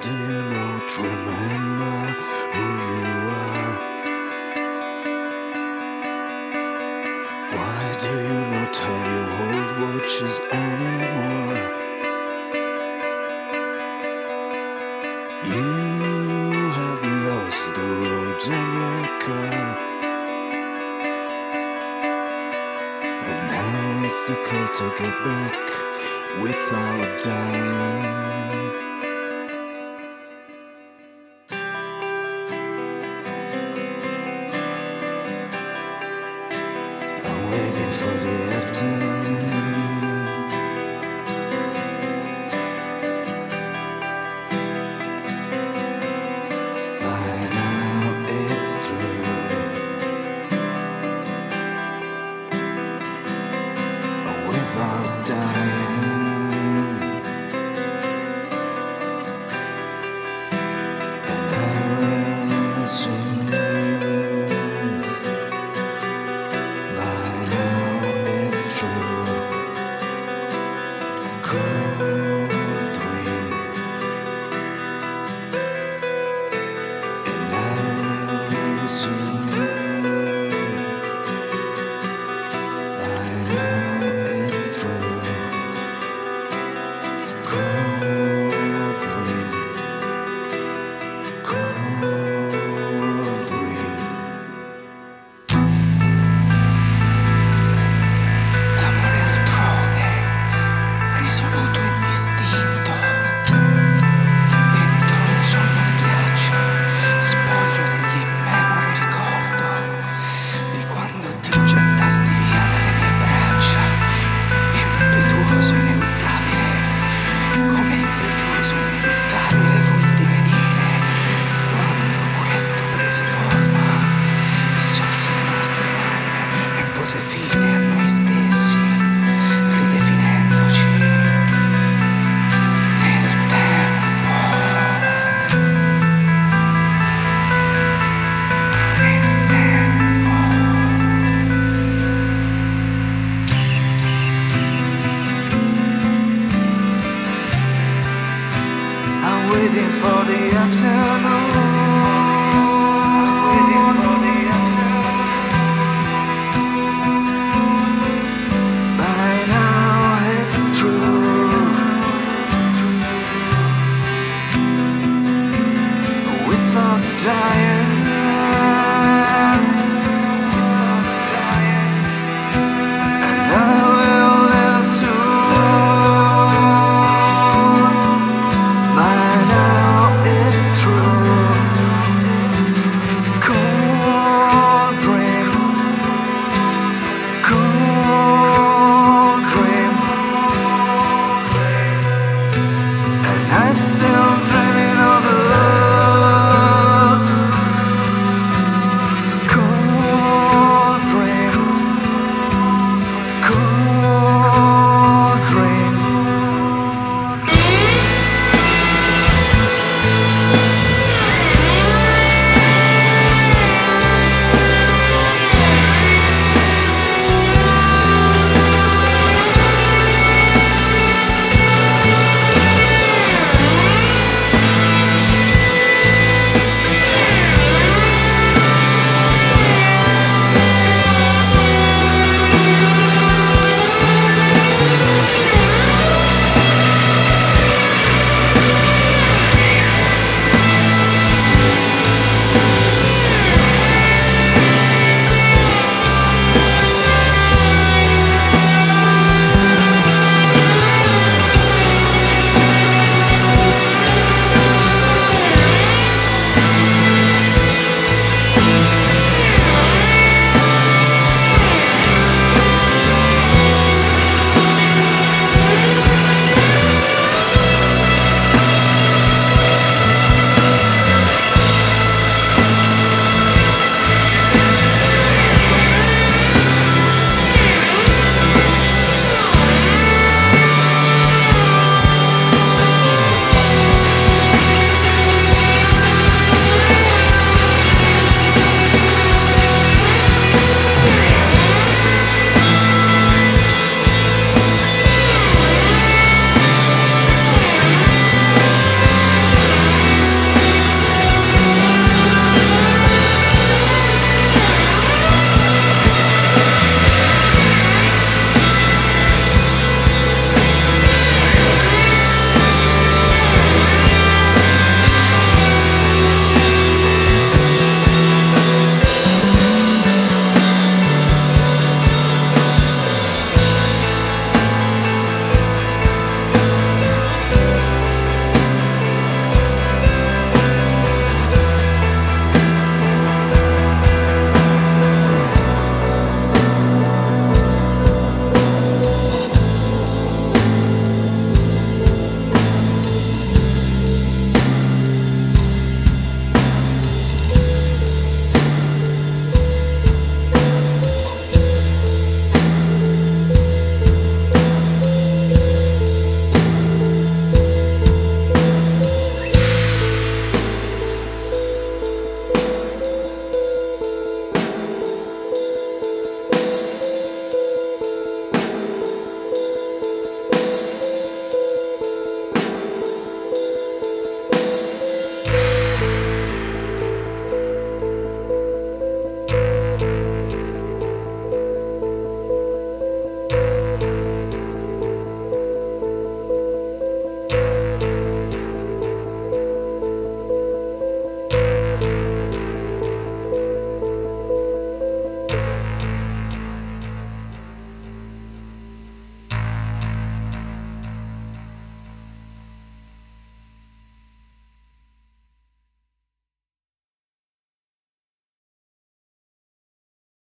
do you not remember who you are. Why do you not have your old watches anymore? You have lost the road in your car. And now it's the call to get back without dying. waiting for the afternoon.